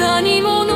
何も